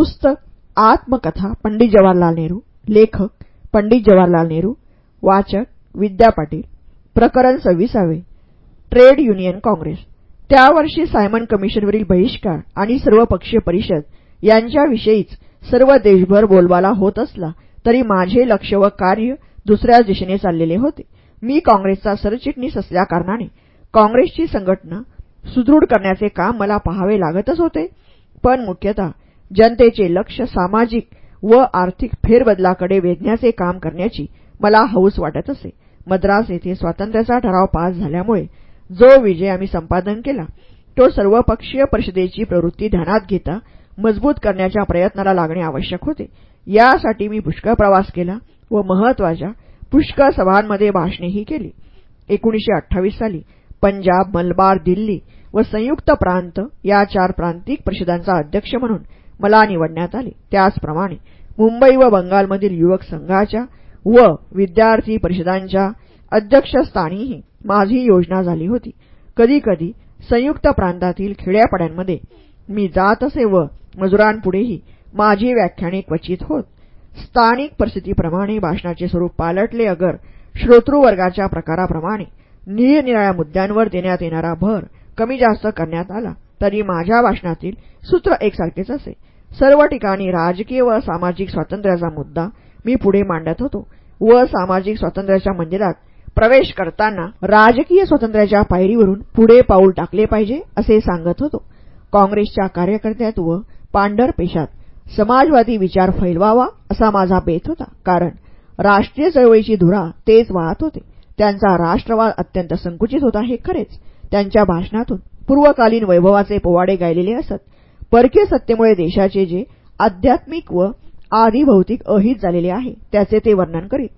पुस्तक आत्मकथा पंडित जवाहरलाल नेहरू लेखक पंडित जवाहरलाल नेहरू वाचक विद्या पाटील प्रकरण सव्वीसावे ट्रेड युनियन काँग्रेस त्या वर्षी सायमन कमिशनवरील बहिष्कार आणि सर्वपक्षीय परिषद यांच्याविषयीच सर्व देशभर बोलबाला होत असला तरी माझे लक्ष व कार्य दुसऱ्याच दिशेने चाललेले होते. मी काँग्रेसचा सरचिटणीस असल्याकारणाने काँग्रेसची संघटना सुदृढ करण्याचे काम मला पहावे लागतच होते. पण मुख्यतः जनतेचे लक्ष सामाजिक व आर्थिक फेरबदलाकडे वेधण्याचे काम करण्याची मला हौस वाटत असे. मद्रास येथे स्वातंत्र्याचा ठराव पास झाल्यामुळे जो विजय आम्ही संपादन केला तो सर्वपक्षीय परिषदेची प्रवृत्ती ध्यानात घेता मजबूत करण्याच्या प्रयत्नाला लागणे आवश्यक होते. यासाठी मी पुष्कळ प्रवास केला व महत्त्वाच्या पुष्कळ सभांमध्ये भाषणेही केली. एकोणीशे अठ्ठावीस साली पंजाब मलबार दिल्ली व संयुक्त प्रांत या चार प्रांतिक परिषदांचा अध्यक्ष म्हणून मला निवडण्यात आले. त्याचप्रमाणे मुंबई व बंगालमधील युवक संघाच्या व विद्यार्थी परिषदांच्या अध्यक्षस्थानीही माझी योजना झाली होती. कधीकधी संयुक्त प्रांतातील खेड्यापाड्यांमध्ये मी जात असे व मजुरांपुढेही माझी व्याख्याने क्वचित होत. स्थानिक परिस्थितीप्रमाणे भाषणाचे स्वरूप पालटले अगर श्रोतृवर्गाच्या प्रकाराप्रमाणे निरनिराळ्या मुद्द्यांवर देण्यात येणारा भर कमी जास्त करण्यात आला तरी माझ्या भाषणातील सूत्र एकसारखेच असे. सर्व ठिकाणी राजकीय व सामाजिक स्वातंत्र्याचा मुद्दा मी पुढे मांडत होतो व सामाजिक स्वातंत्र्याच्या मंदिरात प्रवेश करताना राजकीय स्वातंत्र्याच्या पायरीवरून पुढे पाऊल टाकले पाहिजे असे सांगत होतो. काँग्रेसच्या कार्यकर्त्यात व पांढर पेशात समाजवादी विचार फैलवावा असा माझा बेत होता. कारण राष्ट्रीय चळवळीची धुरा तेच वाहत होते. त्यांचा राष्ट्रवाद अत्यंत संकुचित होता हे खरेच. त्यांच्या भाषणातून पूर्वकालीन वैभवाचे पोवाडे गायलेले असत. परकीय सत्तेमुळे देशाचे जे आध्यात्मिक व आदिभौतिक अहित झालेले आहे त्याचे ते वर्णन करीत.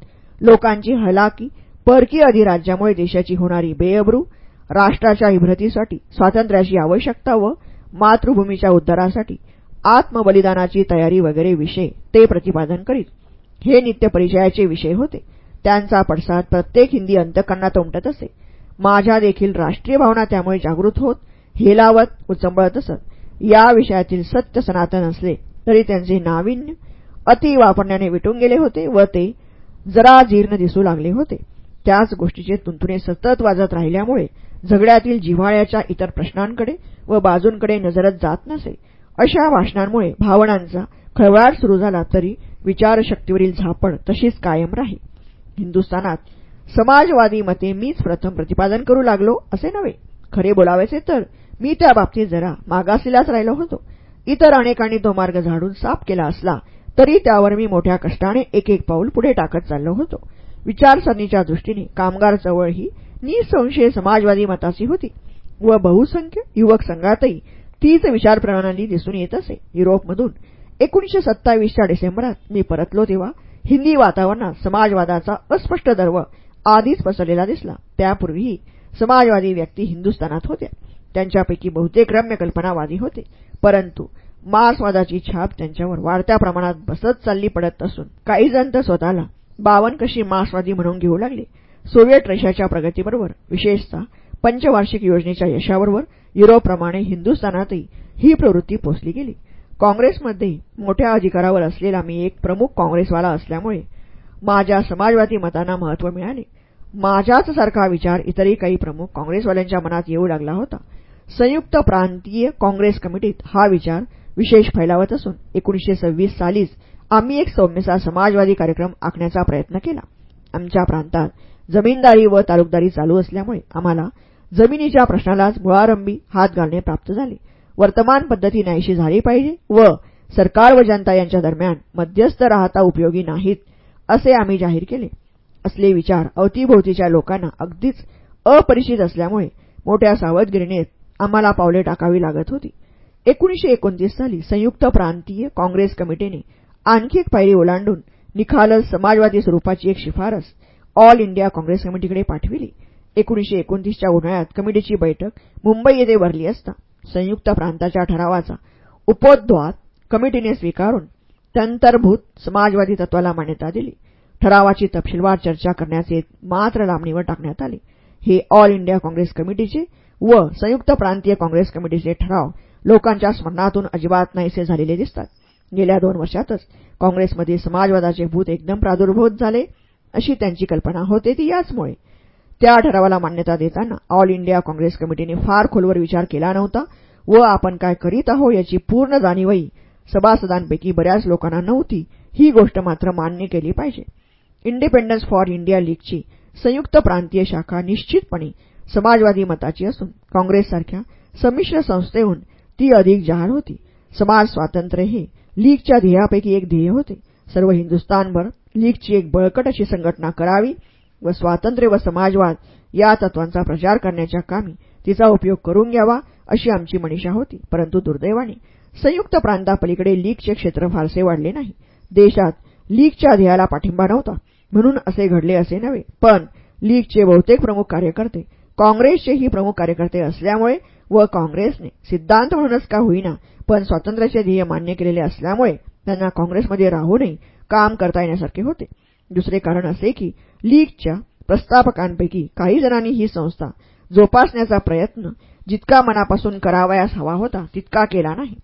लोकांची हलाकी परकीय अधिराज्यामुळे देशाची होणारी बेअब्रू राष्ट्राच्या इभ्रतीसाठी स्वातंत्र्याची आवश्यकता व मातृभूमीच्या उद्धारासाठी आत्मबलिदानाची तयारी वगैरे विषय ते प्रतिपादन करीत. हे नित्यपरिचयाचे विषय होते. त्यांचा पडसाद प्रत्येक हिंदी अंतकरणात उमटत असे. माझ्या देखील राष्ट्रीय भावना त्यामुळे जागृत होत हेलावत उचंबळत असत. या विषयातील सत्य सनातन असले तरी त्यांचे नाविन्य अति वापरण्याने विटून गेले होते व ते जरा जीर्ण दिसू लागले होते. त्याच गोष्टीचे तुंतुणे सतत वाजत राहिल्यामुळे झगड्यातील जिव्हाळ्याच्या इतर प्रश्नांकडे व बाजूंकडे नजरच जात नसे. अशा भाषणांमुळे भावनांचा खळवळाट सुरू झाला तरी विचारशक्तीवरील झापड तशीच कायम राही. हिंदुस्थानात समाजवादी मते मीच प्रथम प्रतिपादन करू लागलो असे नव्हे. खरे बोलावेचे तर मी त्या बाबतीत जरा मागासलेलाच राहिलो होतो. इतर अनेकांनी तो मार्ग झाडून साफ केला असला तरी त्यावर मी मोठ्या कष्टाने एक एक पाऊल पुढे टाकत चाललो होतो. विचारसरणीच्या दृष्टीने कामगार चळवळ ही निसंशय समाजवादी मताची होती. व बहुसंख्य युवक संघातही तीच विचारप्रणाली दिसून येत असे. युरोपमधून एकोणीशे सत्तावीसच्या डिसेंबरात मी परतलो तेव्हा हिंदी वातावरणात समाजवादाचा अस्पष्ट दर्व आधीच पसरलेला दिसला. त्यापूर्वीही समाजवादी व्यक्ती हिंदुस्थानात होत्या. त्यांच्यापैकी बहुतेक रम्य कल्पनावादी होते. परंतु मार्क्सवादाची छाप त्यांच्यावर वाढत्या प्रमाणात बसत चालली पडत असून काही जण तर स्वतःला बावन कशी मार्क्सवादी म्हणून घेऊ लागले. सोव्हिएट रशियाच्या प्रगतीबरोबर विशेषतः पंचवार्षिक योजनेच्या यशाबरोबर युरोपप्रमाणे हिंदुस्थानातही ही प्रवृत्ती पोचली गेली. काँग्रेसमध्ये मोठ्या अधिकारावर असलेला मी एक प्रमुख काँग्रेसवाला असल्यामुळे माझ्या समाजवादी मतांना महत्त्व मिळाले. माझ्याच सारखा विचार इतरही काही प्रमुख काँग्रेसवाल्यांच्या मनात येऊ लागला होता. संयुक्त प्रांतीय काँग्रेस कमिटीत हा विचार विशेष फैलावत असून एकोणीशे सव्वीस सालीच आम्ही एक सौम्यसा समाजवादी कार्यक्रम आखण्याचा प्रयत्न केला. आमच्या प्रांतात जमीनदारी व तालुकदारी चालू असल्यामुळे आम्हाला जमिनीच्या प्रश्नालाच मुळारंभी हात घालणे प्राप्त झाले. वर्तमान पद्धती नाहीशी झाली पाहिजे व सरकार व जनता यांच्या दरम्यान मध्यस्थ राहता उपयोगी नाहीत असे आम्ही जाहीर केले. असले विचार अवतीभोवतीच्या लोकांना अगदीच अपरिचित असल्यामुळे मोठ्या सावधगिरीने आम्हाला पावले टाकावी लागत होती. एकोणीशे एकोणतीस साली संयुक्त प्रांतीय काँग्रेस कमिटीने आणखी एक पायरी ओलांडून निखालस समाजवादी स्वरूपाची एक शिफारस ऑल इंडिया काँग्रेस कमिटीकडे पाठविली. एकोणीशे एकोणतीसच्या उन्हाळ्यात कमिटीची बैठक मुंबई येथे भरली असता संयुक्त प्रांताच्या ठरावाचा उपोद्वात कमिटीने स्वीकारून तंतरभूत समाजवादी तत्वाला मान्यता दिली. ठरावाची तपशीलवार चर्चा करण्याचे मात्र लांबणीवर टाकण्यात आले. हे ऑल इंडिया काँग्रेस कमिटीचे व संयुक्त प्रांतीय काँग्रेस कमिटीचे ठराव लोकांच्या स्मरणातून अजिबात नाहीसे झालेले दिसतात. गेल्या दोन वर्षातच काँग्रेसमध्ये समाजवादाचे भूत एकदम प्रादुर्भूत झाले अशी त्यांची कल्पना होते ती याचमुळे. त्या ठरावाला मान्यता देताना ऑल इंडिया काँग्रेस कमिटीने फार खोलवर विचार केला नव्हता व आपण काय करीत आहो याची पूर्ण जाणीवही सभासदांपैकी बऱ्याच लोकांना नव्हती ही गोष्ट मात्र मान्य केली पाहिजे. इंडिपेंडन्स फॉर इंडिया लीगची संयुक्त प्रांतीय शाखा निश्चितपणे समाजवादी मताची असून काँग्रेससारख्या संमिश्र संस्थेहून ती अधिक जहाल होती. समाज स्वातंत्र्य हे लीगच्या ध्येयापैकी एक ध्येय होते. सर्व हिंदुस्थानभर लीगची एक बळकट अशी संघटना करावी व स्वातंत्र्य व समाजवाद या तत्वांचा प्रचार करण्याच्या कामी तिचा उपयोग करून घ्यावा अशी आमची मनिषा होती. परंतु दुर्दैवाने संयुक्त प्रांतापलीकडे लीगचे क्षेत्र फारसे वाढले नाही. देशात लीगच्या ध्येयाला पाठिंबा नव्हता. म्हणून असे घडले असे नव्हे. पण लीगचे बहुतेक प्रमुख कार्यकर्ते काँग्रेसचेही प्रमुख कार्यकर्ते असल्यामुळे व काँग्रेसने सिद्धांत म्हणूनच का होईना पण स्वातंत्र्याचे ध्येय मान्य केलेले असल्यामुळे त्यांना काँग्रेसमध्ये राहूनही काम करता येण्यासारखे होते. दुसरे कारण असे की लीगच्या प्रस्थापकांपैकी काही जणांनी ही संस्था जोपासण्याचा प्रयत्न जितका मनापासून करावयास हवा होता तितका केला नाही.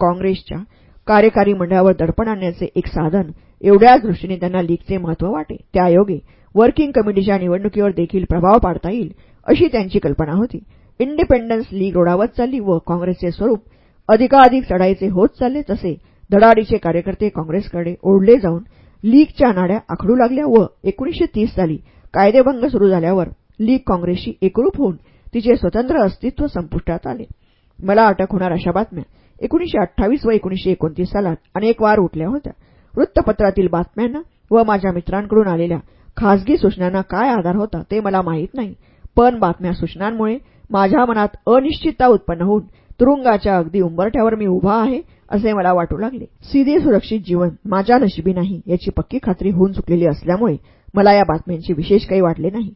काँग्रेसच्या कार्यकारी मंडळावर दडपण आणण्याचे एक साधन एवढ्याच दृष्टीने त्यांना लीगचे महत्त्व वाटे. त्यायोगे वर्किंग कमिटीच्या निवडणुकीवर देखील प्रभाव पाडता येईल अशी त्यांची कल्पना होती. इंडिपेंडन्स लीग रोडावत चालली व काँग्रेसचे स्वरूप अधिकाधिक चढाईचे होत चालले तसे धडाडीचे कार्यकर्ते काँग्रेसकडे ओढले जाऊन लीगच्या नाड्या आखडू लागल्या व एकोणीशे तीस साली कायदेभंग सुरू झाल्यावर लीग काँग्रेसशी एकरूप होऊन तिचे स्वतंत्र अस्तित्व संपुष्टात आले. मला अटक होणार अशा बातम्या एकोणीशे अठ्ठावीस व एकोणीशे एकोणतीस सालात अनेक वार उठल्या होत्या. वृत्तपत्रातील बातम्यांना व माझ्या मित्रांकडून आलेल्या खासगी सूचनांना काय आधार होता ते मला माहीत नाही. पण बातम्या सूचनांमुळे माझ्या मनात अनिश्चितता उत्पन्न होऊन तुरुंगाच्या अगदी उंबरठ्यावर मी उभा आहे असे मला वाटू लागले. सीधे सुरक्षित जीवन माझ्या नशिबी नाही याची पक्की खात्री होऊन चुकलेली असल्यामुळे मला या बातम्यांची विशेष काही वाटले नाही.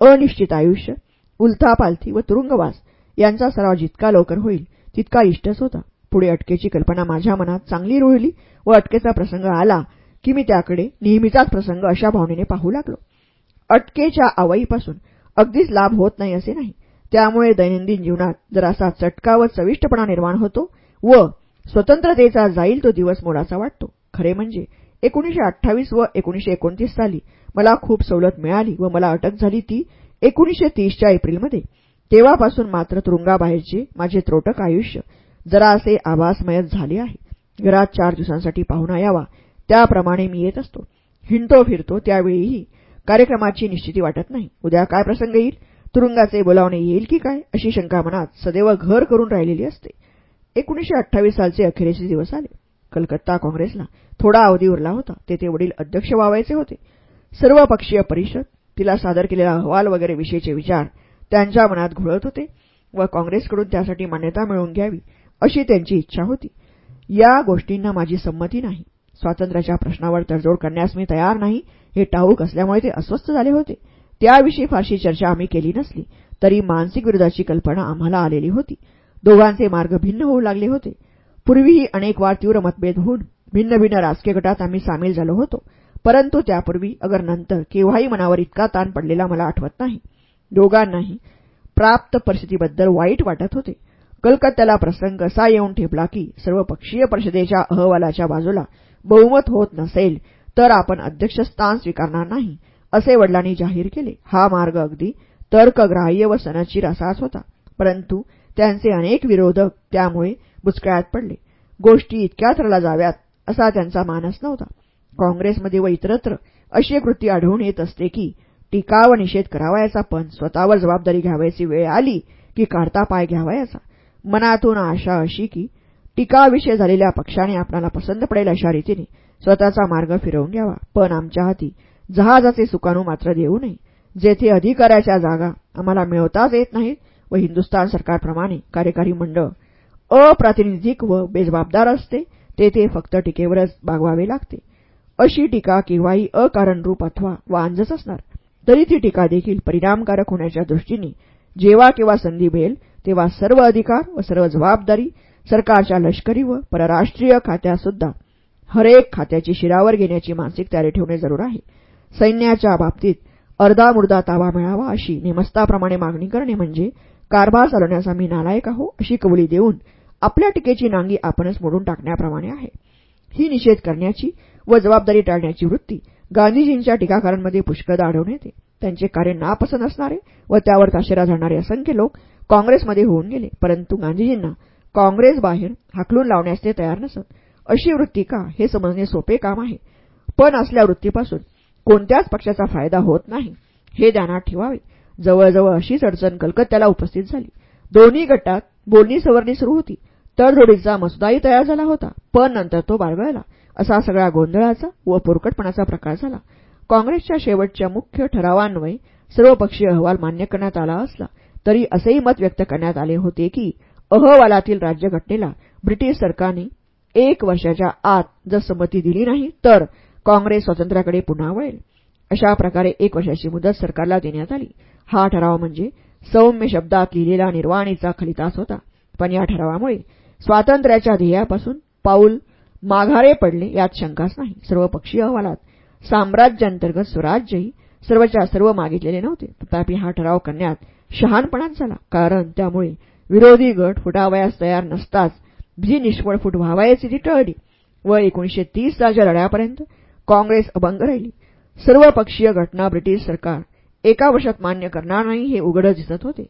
अनिश्चित आयुष्य उलथापालथी व तुरुंगवास यांचा सराव जितका लवकर होईल तितका इष्टच होता. पुढे अटकेची कल्पना माझ्या मनात चांगली रुळली व अटकेचा प्रसंग आला की मी त्याकडे नेहमीचाच प्रसंग अशा भावनेने पाहू लागलो. अटकेच्या आवईपासून अगदीच लाभ होत नाही असे नाही. त्यामुळे दैनंदिन जीवनात जरासा चटका व चविष्टपणा निर्माण होतो व स्वतंत्रतेचा जाईल तो दिवस मोलाचा वाटतो. खरे म्हणजे एकोणीशे अठ्ठावीस व एकोणीशे एकोणतीस साली मला खूप सवलत मिळाली व मला अटक झाली ती एकोणीशे तीसच्या एप्रिलमध्ये. तेव्हापासून मात्र तुरुंगाबाहेरचे माझे त्रोटक आयुष्य जरा असे आभासमयच झाले आहे. घरात चार दिवसांसाठी पाहुणा यावा त्याप्रमाणे मी येत असतो. हिंडतो फिरतो त्यावेळीही कार्यक्रमाची निश्चिती वाटत नाही. उद्या काय प्रसंग येईल? तुरुंगाचे बोलावणे येईल की काय? अशी शंका मनात सदैव घर करून राहिलेली असते. एकोणीशे अठ्ठावीस सालचे अखेरीचे दिवस आले. कलकत्ता काँग्रेसला थोडा अवधी उरला होता. तेथे वडील अध्यक्ष व्हावायचे होते. सर्व पक्षीय परिषद तिला सादर केलेला अहवाल वगैरे विषयीचे विचार त्यांच्या मनात घोळत होते व काँग्रेसकडून त्यासाठी मान्यता मिळवून घ्यावी अशी त्यांची इच्छा होती. या गोष्टींना माझी संमती नाही. स्वातंत्र्याच्या प्रश्नावर तडजोड करण्यास मी तयार नाही. हे टाऊक असल्यामुळे ते अस्वस्थ झाले होते. त्याविषयी फारशी चर्चा आम्ही केली नसली तरी मानसिक विरोधाची कल्पना आम्हाला आलेली होती. दोघांचे मार्ग भिन्न होऊ लागले होते. पूर्वीही अनेक वार तीव्र मतभेद होऊन भिन्न भिन्न राजकीय गटात आम्ही सामील झालो होतो. परंतु त्यापूर्वी अगर नंतर केव्हाही मनावर इतका ताण पडलेला मला आठवत नाही. दोघांनाही प्राप्त परिस्थितीबद्दल वाईट वाटत होते. कलकत्त्याला प्रसंग असा येऊन ठेपला की सर्वपक्षीय परिषदेच्या अहवालाच्या बाजूला बहुमत होत नसेल तर आपण अध्यक्षस्थान स्वीकारणार नाही असे वडिलांनी जाहीर केले. हा मार्ग अगदी तर्कग्राह्य व सनदशीर असाच होता. परंतु त्यांचे अनेक विरोधक त्यामुळे बुचकळ्यात पडले. गोष्टी इतक्या थरला जाव्यात असा त्यांचा मानस नव्हता. काँग्रेसमध्ये व इतरत्र अशी कृती आढळून येत असते की टीका व निषेध करावयाचा पण स्वतःवर जबाबदारी घ्यावायची वेळ आली की काढता पाय घ्यावयाचा. मनातून आशा अशी की टीकाविषय झालेल्या पक्षाने आपल्याला पसंत पडेल अशा रीतीने. स्वतःचा मार्ग फिरवून घ्यावा. पण आमच्या हाती जहाजाचे सुकाणू मात्र देऊ नये. जेथे अधिकाऱ्याच्या जागा आम्हाला मिळवताच येत नाहीत व हिंदुस्थान सरकारप्रमाणे कार्यकारी मंडळ अप्रातिनिधिक व बेजबाबदार असते तेथे फक्त टीकेवरच बागवावे लागते. अशी टीका केव्हाही अकारणरूप अथवा वांजच असणार. तरी ती टीका देखील परिणामकारक होण्याच्या दृष्टीने जेव्हा केव्हा संधी मिळेल तेव्हा सर्व अधिकार व सर्व जबाबदारी सरकारच्या लष्करी व परराष्ट्रीय खात्यासुद्धा हरेक खात्याची शिरावर घेण्याची मानसिक तयारी ठेवणे जरूर आहे. सैन्याच्या बाबतीत अर्धा मुर्दा ताबा मिळावा अशी नेमस्ताप्रमाणे मागणी करणे म्हणजे कारभार चालवण्याचा मी नालायक आहो अशी कबुली देऊन आपल्या टीकेची नांगी आपणच मोडून टाकण्याप्रमाणे आहे. ही निषेध करण्याची व जबाबदारी टाळण्याची वृत्ती गांधीजींच्या टीकाकारांमध्ये पुष्कळ आढळून येते. त्यांचे कार्य नापसंत असणारे व त्यावर ताशेरा झाडणारे असंख्य लोक काँग्रेसमध्ये होऊन गेले परंतु गांधीजींना काँग्रेस बाहेर हाकलून लावण्यास ते तयार नसत. अशी वृत्ती का हे समजणे सोपे काम आहे. पण असल्या वृत्तीपासून कोणत्याच पक्षाचा फायदा होत नाही. हे ध्यानात ठेवावे. जवळजवळ अशीच अडचण कलकत्त्याला उपस्थित झाली. दोन्ही गटात बोलणी सवरणी सुरू होती. तडजोडीचा मसुदाही तयार झाला होता. पण नंतर तो बाळगळला. असा सगळा गोंधळाचा व पोरकटपणाचा प्रकार झाला. काँग्रेसच्या शेवटच्या मुख्य ठरावान्वये सर्वपक्षीय अहवाल मान्य करण्यात आला असला तरी असेही मत व्यक्त करण्यात आले होते की अहवालातील राज्यघटनेला ब्रिटिश सरकारने एक वर्षाच्या आत जर संमती दिली नाही तर काँग्रेस स्वातंत्र्याकडे पुन्हा वळेल. अशा प्रकारे एक वर्षाची मुदत सरकारला देण्यात आली. हा ठराव म्हणजे सौम्य शब्दात लिहिलेला निर्वाणीचा खलितास होता. पण या ठरावामुळे स्वातंत्र्याच्या ध्येयापासून पाऊल माघारे पडले यात शंकाच नाही. सर्वपक्षीय अहवालात साम्राज्यांतर्गत स्वराज्यही सर्वच्या सर्व मागितलेले नव्हते. तथापि हा ठराव करण्यात शहाणपणाच झाला. कारण त्यामुळे विरोधी गट फुटावयास तयार नसताच जी निष्फळ फूट व्हावायची ती टळली. व एकोणीशे तीस सालच्या लढ्यापर्यंत काँग्रेस अभंग राहिली. सर्वपक्षीय घटना ब्रिटिश सरकार एका वर्षात मान्य करणार नाही हे उघडच दिसत होते.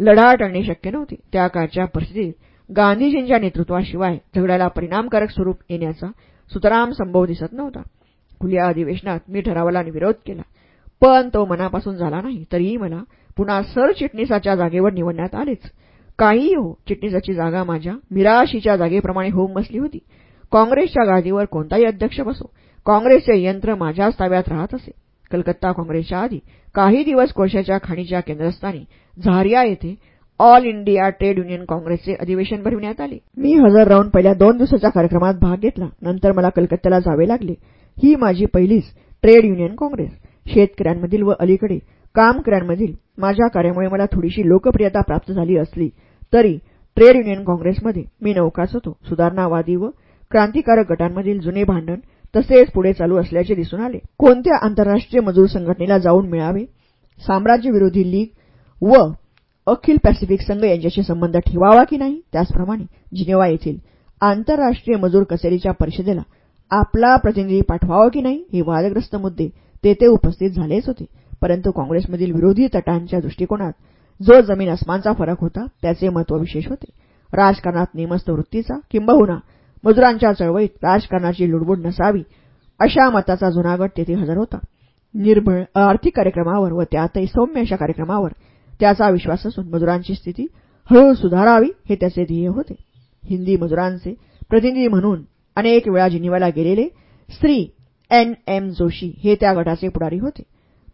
लढा टळणे शक्य नव्हते. त्या काळच्या परिस्थितीत गांधीजींच्या नेतृत्वाशिवाय झगड्याला परिणामकारक स्वरूप येण्याचा सुतराम संभव दिसत नव्हता. खुल्या अधिवेशनात मी ठरावाला विरोध केला. पण तो मनापासून झाला नाही. तरीही मला पुन्हा सरचिटणीसाच्या जागेवर निवडण्यात आलेच. काहीही हो चिटणीसाची जागा माझ्या मिराशीच्या जागेप्रमाणे होऊन बसली होती. काँग्रेसच्या गादीवर कोणताही अध्यक्ष बसो. काँग्रेसचे यंत्र माझ्याच ताब्यात राहत असे. कलकत्ता काँग्रेसच्या आधी काही दिवस कोळशाच्या खाणीच्या केंद्रस्थानी झारिया येथे ऑल इंडिया ट्रेड युनियन काँग्रेसचे अधिवेशन भरविण्यात आले. मी हजर राहून पहिल्या दोन दिवसाच्या कार्यक्रमात भाग घेतला. नंतर मला कलकत्त्याला जावे लागले. ही माझी पहिलीच ट्रेड युनियन काँग्रेस. शेतकऱ्यांमधील व अलीकडे कामकऱ्यांमधील माझ्या कार्यामुळे मला थोडीशी लोकप्रियता प्राप्त झाली असली तरी ट्रेड युनियन काँग्रेसमध्ये मी नौकाच होतो. सुधारणावादी व क्रांतिकारक गटांमधील जुने भांडण तसेच पुढे चालू असल्याचे दिसून आले. कोणत्या आंतरराष्ट्रीय मजूर संघटनेला जाऊन मिळावे? साम्राज्यविरोधी लीग व अखिल पॅसिफिक संघ यांच्याशी संबंध ठेवावा की नाही? त्याचप्रमाणे जिनेवा येथील आंतरराष्ट्रीय मजूर कचेरीच्या परिषदेला आपला प्रतिनिधी पाठवावा की नाही हे वादग्रस्त मुद्दे तेथे उपस्थित झालेच होते. परंतु काँग्रेसमधील विरोधी तटांच्या दृष्टिकोनात जो जमीन अस्मानचा फरक होता त्याचे महत्त्व विशेष होते. राजकारणात नेमस्त वृत्तीचा किंबहुना मजुरांच्या चळवळीत राजकारणाची लुडबुड नसावी अशा मताचा जुनागड तेथे हजर होता. निर्भळ आर्थिक कार्यक्रमावर व त्यातही सौम्य अशा कार्यक्रमावर त्याचा विश्वास असून मजुरांची स्थिती हळूहळू सुधारावी हे त्याचे ध्येय होते. हिंदी मजुरांचे प्रतिनिधी म्हणून अनेक वेळा जिनिवाला गेलेले श्री एन एम जोशी हे त्या गटाचे पुढारी होते.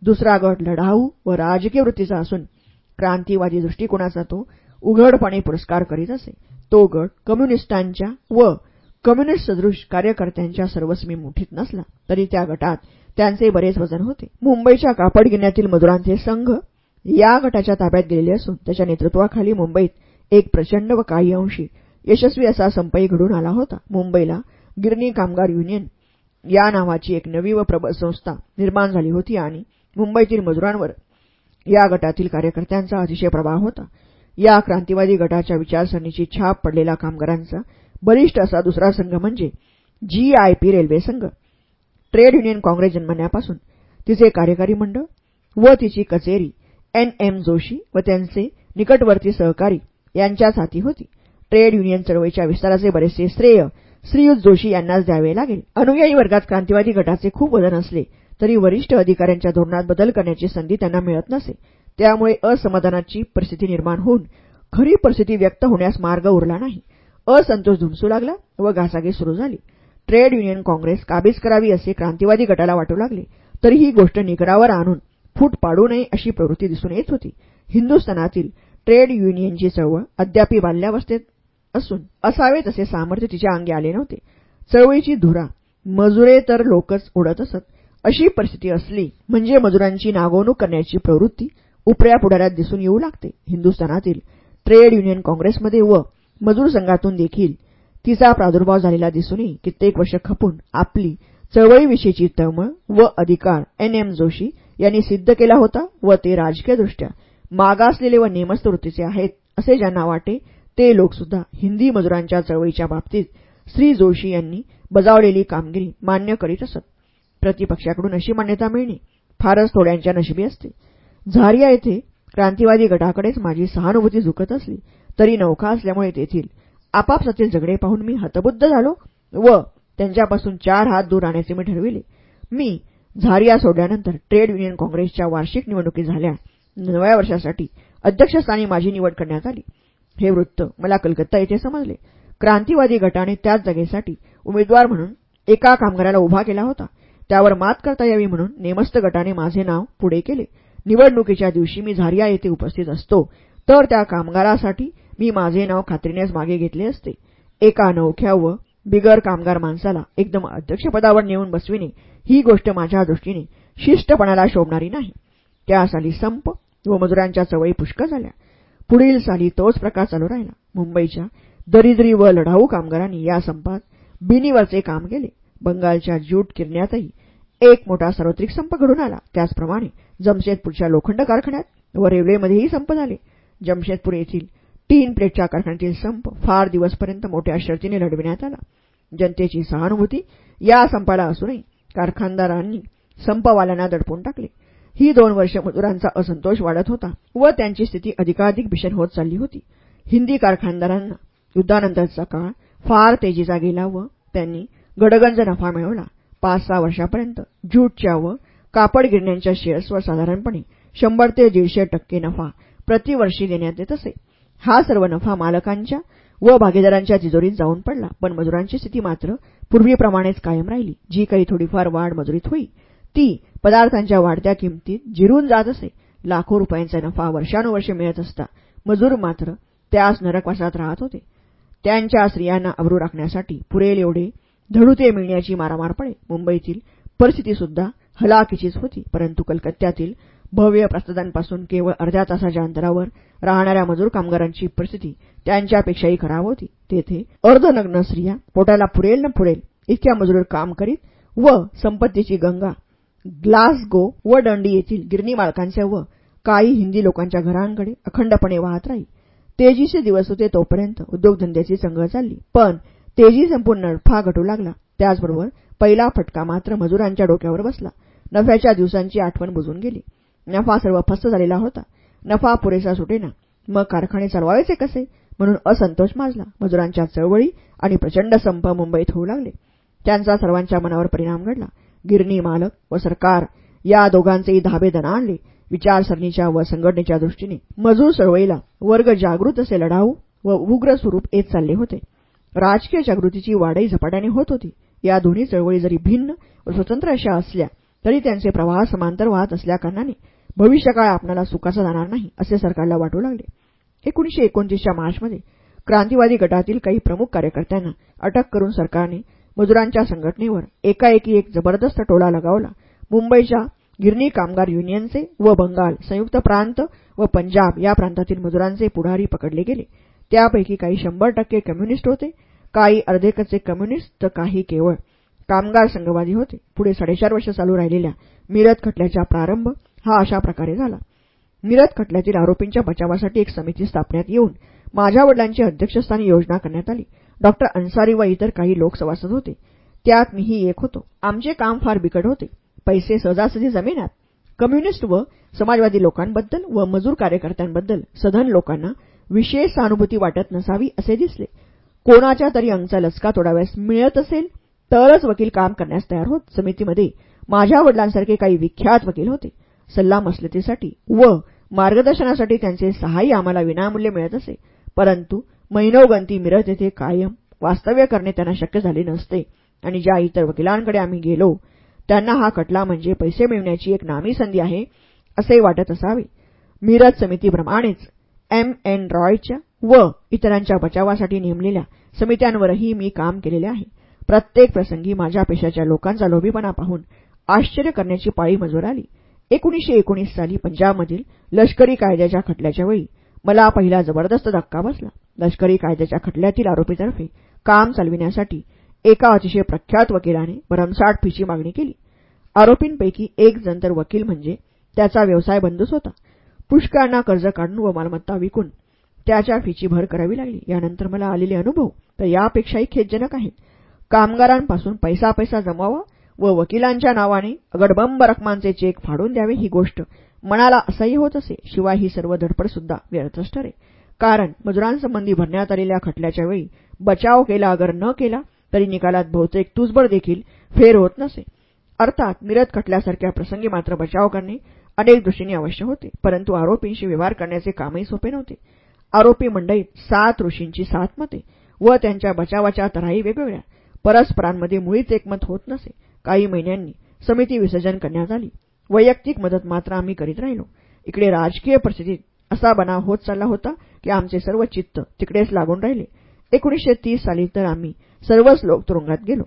दुसरा गट लढाऊ व राजकीय वृत्तीचा असून क्रांतीवादी दृष्टिकोनाचा तो उघडपणे पुरस्कार करीत असे. तो गट कम्युनिस्टांच्या व कम्युनिस्ट सदृश कार्यकर्त्यांच्या सर्वस्वी मुठीत नसला तरी त्या गटात त्यांचे बरेच वजन होते. मुंबईच्या कापड गिण्यातील मजुरांचे संघ या गटाच्या ताब्यात गेलेले असून त्याच्या नेतृत्वाखाली मुंबईत एक प्रचंड व काही अंशी यशस्वी असा संपही घडून आला होता. मुंबईला गिरणी कामगार युनियन या नावाची एक नवी व प्रबळ संस्था निर्माण झाली होती आणि मुंबईतील मजुरांवर या गटातील कार्यकर्त्यांचा अतिशय प्रभाव होता. या क्रांतिवादी गटाच्या विचारसरणीची छाप पडलेला कामगारांचा बलिष्ठ असा दुसरा संघ म्हणजे जीआयपी रेल्वे संघ. ट्रेड युनियन काँग्रेस जन्मण्यापासून तिचे कार्यकारी मंडळ व तिची कचेरी एन एम जोशी व त्यांचे निकटवर्ती सहकारी यांच्याच हाती होती. ट्रेड युनियन चळवळीच्या विस्ताराचे बरेचसे श्रेय श्रीयुत जोशी यांनाच द्यावे लागेल. अनुयायी वर्गात क्रांतिवादी गटाचे खूप वजन असले तरी वरिष्ठ अधिकाऱ्यांच्या धोरणात बदल करण्याची संधी त्यांना मिळत नसे. त्यामुळे असमाधानाची परिस्थिती निर्माण होऊन खरी परिस्थिती व्यक्त होण्यास मार्ग उरला नाही. असंतोष धुमसू लागला व घासाघी सुरू झाली. ट्रेड युनियन काँग्रेस काबीज करावी असे क्रांतिवादी गटाला वाटू लागले. तरी ही गोष्ट निकडावर आणून फूट पाडू नये अशी प्रवृत्ती दिसून येत होती. हिंदुस्थानातील ट्रेड युनियनची चळवळ अद्यापी बाल्यावस्थेत असून असावे तसे सामर्थ्य तिच्या अंगी आले नव्हते. चळवळीची धुरा मजुरे तर लोकच उडत असत. अशी परिस्थिती असली म्हणजे मजुरांची नागवणूक करण्याची प्रवृत्ती उपऱ्या पुढाऱ्यात दिसून येऊ लागते. हिंदुस्थानातील ट्रेड युनियन काँग्रेसमध्ये व मजूर संघातून देखील तिचा प्रादुर्भाव झालेला दिसूनही कित्येक वर्ष खपून आपली चळवळीविषयीची तळमळ व अधिकार एन एम जोशी यांनी सिद्ध केला होता व ते राजकीयदृष्ट्या मागासलेले व नेमस्त वृत्तीचे आहेत असे ज्यांना वाटे ते लोकसुद्धा हिंदी मजुरांच्या चळवळीच्या बाबतीत श्री जोशी यांनी बजावलेली कामगिरी मान्य करीत असत. प्रतिपक्षाकडून अशी मान्यता मिळणे फारच थोड्यांच्या नशिबी असते. झारिया येथे क्रांतिवादी गटाकडेच माझी सहानुभूती झुकत असली तरी नौका असल्यामुळे तेथील आपापसातील झगडे पाहून मी हतबुद्ध झालो व त्यांच्यापासून चार हात दूर राहण्याचे मी ठरविले. मी झारिया सोडल्यानंतर ट्रेड युनियन काँग्रेसच्या वार्षिक निवडणुकी झाल्या. नव्या वर्षासाठी अध्यक्षस्थानी माझी निवड करण्यात आली. हे वृत्त मला कलकत्ता येथे समजले. क्रांतिवादी गटाने त्याच जागेसाठी उमेदवार म्हणून एका कामगाराला उभा केला होता. त्यावर मात करता यावी म्हणून नेमस्त गटाने माझे नाव पुढे केले. निवडणुकीच्या दिवशी मी झारिया येथे उपस्थित असतो. तर त्या कामगारासाठी मी माझे नाव खात्रीनेच मागे घेतले असते. एका नौख्या व बिगर कामगार माणसाला एकदम अध्यक्षपदावर नेऊन बसविणे ही गोष्ट माझ्या दृष्टीने शिष्टपणाला शोभणारी नाही. त्या साली संप व मजुरांच्या चवळी पुष्कळ झाल्या. पुढील साली तोच प्रकार चालू राहिला. मुंबईच्या दरिद्री व लढाऊ कामगारांनी या संपात बिनीवरचे काम केले. बंगालच्या ज्यूट किरण्यातही एक मोठा सार्वत्रिक संप घडून आला. त्याचप्रमाणे जमशेदपूरच्या लोखंड कारखान्यात व रेल्वेमध्येही संप झाले. जमशेदपूर येथील तीन प्लेटच्या कारखान्यातील संप फार दिवसपर्यंत मोठ्या शर्तीने लढविण्यात आला. जनतेची सहानुभूती या संपाला असूनही कारखानदारांनी संपवाल्यांना दडपून टाकले. ही दोन वर्ष मजुरांचा असंतोष वाढत होता व त्यांची स्थिती अधिकाधिक भीषण होत चालली होती. हिंदी कारखानदारांना युद्धानंतरचा काळ फार तेजीचा गेला व त्यांनी गडगंज नफा मिळवला. पाच सहा वर्षापर्यंत ज्यूटच्या व कापड गिरण्यांच्या शेअर्सवर साधारणपणे शंभर ते दीडशे टक्के नफा प्रतिवर्षी देण्यात येत असे. हा सर्व नफा मालकांच्या व भागीदारांच्या तिजोरीत जाऊन पडला. पण मजुरांची स्थिती मात्र पूर्वीप्रमाणेच कायम राहिली. जी काही थोडीफार वाढ मजुरीत होई ती पदार्थांच्या वाढत्या किमतीत जिरून जात असे. लाखो रुपयांचा नफा वर्षानुवर्षे मिळत असता मजूर मात्र त्यास नरकवासात राहत होते. त्यांच्या स्त्रियांना अब्रू राखण्यासाठी पुरेल एवढे धडुते मिळण्याची मारामारपणे मुंबईतील परिस्थितीसुद्धा हलाखीचीच होती. परंतु कलकत्त्यातील भव्य प्रस्तादांपासून केवळ अर्ध्या तासाच्या अंतरावर राहणाऱ्या मजूर कामगारांची परिस्थिती त्यांच्यापेक्षाही खराब होती. तेथे अर्धनग्न स्त्रिया पोटाला पुरेल न पुरेल इतक्या मजुरीवर काम करीत व संपत्तीची गंगा ग्लासगो व दंडी येथील गिरणी मालकांच्या व काही हिंदी लोकांच्या घरांकडे अखंडपणे वाहत राही. तेजीचे दिवस होते तोपर्यंत उद्योगधंद्याची चंगळ चालली. पण तेजी संपून नफा घटू लागला. त्याचबरोबर पहिला फटका मात्र मजुरांच्या डोक्यावर बसला. नफ्याच्या दिवसांची आठवण बुजून गेली. नफा सर्व फस्त झालेला होता. नफा पुरेसा सुटेना. मग कारखाने चालवायचे कसे? म्हणून असंतोष माजला. मजुरांच्या चळवळी आणि प्रचंड संप मुंबईत होऊ लागले. त्यांचा सर्वांच्या मनावर परिणाम घडला. गिरणी मालक व सरकार या दोघांचेही धाबे आणले. विचारसरणीच्या व संघटनेच्या दृष्टीने मजूर चळवळीला वर्ग जागृत असे लढाऊ व उग्र स्वरूप येत चालले होते. राजकीय जागृतीची वाढही झपाट्याने होत होती. या दोन्ही चळवळी जरी भिन्न व स्वतंत्र अशा असल्या तरी त्यांचे प्रवाह समांतर वाहत असल्याकारणाने भविष्यकाळ आपल्याला सुखाचा जाणार नाही असे सरकारला वाटू लागले. एकोणीशे एकोणतीसच्या मार्चमध्ये क्रांतिवादी गटातील काही प्रमुख कार्यकर्त्यांना अटक करून सरकारने मजुरांच्या संघटनेवर एकाएकी एक जबरदस्त टोळा लगावला. मुंबईच्या गिरणी कामगार युनियनचे व बंगाल संयुक्त प्रांत व पंजाब या प्रांतातील मजुरांचे पुढारी पकडले गेले. त्यापैकी काही शंभर टक्के कम्युनिस्ट होते काही अर्धेकचे कम्युनिस्ट तर काही केवळ कामगार संघवादी होते. पुढे साडेचार वर्ष चालू राहिलेल्या मिरत खटल्याचा प्रारंभ हा अशा प्रकारे झाला. मिरत खटल्यातील आरोपींच्या बचावासाठी एक समिती स्थापण्यात येऊन माझ्या वडिलांची अध्यक्षस्थानी योजना करण्यात आली. डॉक्टर अन्सारी व इतर काही लोक सभासद होते. त्यात मीही एक होतो. आमचे काम फार बिकट होते. पैसे सहजासहजी जमिनात. कम्युनिस्ट व समाजवादी लोकांबद्दल व मजूर कार्यकर्त्यांबद्दल सधन लोकांना विशेष सहानुभूती वाटत नसावी असे दिसले. कोणाच्या तरी अंगचा लचका तोडाव्यास मिळत असेल तरच वकील काम करण्यास तयार होत. समितीमध्ये माझ्या वडिलांसारखे काही विख्यात वकील होते. सल्ला मसलतीसाठी व मार्गदर्शनासाठी त्यांचे सहाय्य आम्हाला विनामूल्य मिळत असे. परंतु महिनोगंती मिरज येथे कायम वास्तव्य करणे त्यांना शक्य झाले नसते. आणि ज्या इतर वकिलांकडे आम्ही गेलो त्यांना हा खटला म्हणजे पैसे मिळण्याची एक नामी संधी आहे असे वाटत असावे. मिरज समितीप्रमाणेच एम एन रॉयच्या व इतरांच्या बचावासाठी नेमलेल्या समित्यांवरही मी काम केलेले आहे. प्रत्येक प्रसंगी माझ्या पेशाच्या लोकांचा लोभीपणा पाहून आश्चर्य करण्याची पाळी मजूर आली. एकोणीशे एकोणीस साली पंजाबमधील लष्करी कायद्याच्या खटल्याच्या वेळी मला पहिला जबरदस्त धक्का बसला. लष्करी कायद्याच्या खटल्यातील आरोपीतर्फे काम चालविण्यासाठी एका अतिशय प्रख्यात वकिलाने भरमसाठ फीची मागणी केली. आरोपींपैकी एक जण तर वकील म्हणजे त्याचा व्यवसाय बंदच होता. पुष्कळांना कर्ज काढून व मालमत्ता विकून त्याच्या फीची भर करावी लागली. यानंतर मला आलेले अनुभव तर यापेक्षाही खेदजनक आहेत. कामगारांपासून पैसा पैसा जमवावा व वकिलांच्या नावाने गडबंब रकमांचे चेक फाडून द्यावे ही गोष्ट मनाला असह्य होत असे शिवाय ही सर्व धडपडसुद्धा व्यर्थच ठरे कारण मजुरांसंबंधी भरण्यात आलेल्या खटल्याच्या वेळी बचाव केला अगर न केला तरी निकालात बहुतेक तुजबळ देखील फेर होत नसे. अर्थात मिरत खटल्यासारख्या प्रसंगी मात्र बचाव करणे अनेक दृष्टींनी अवश्य होते परंतु आरोपींशी व्यवहार करण्याचे कामही सोपे नव्हते. आरोपी मंडईत सात ऋषींची सात मते व त्यांच्या बचावाच्या तऱ्हाही वेगवेगळ्या. परस्परांमध्ये मुळीच एकमत होत नसे. काही महिन्यांनी समिती विसर्जन करण्यात आली. वैयक्तिक मदत मात्र आम्ही करीत राहिलो. इकडे राजकीय परिस्थितीत असा बनाव होत चालला होता की आमचे सर्व चित्त तिकडेच लागून राहिले. एकोणीसशे तीस साली तर आम्ही सर्वच लोक तुरुंगात गेलो.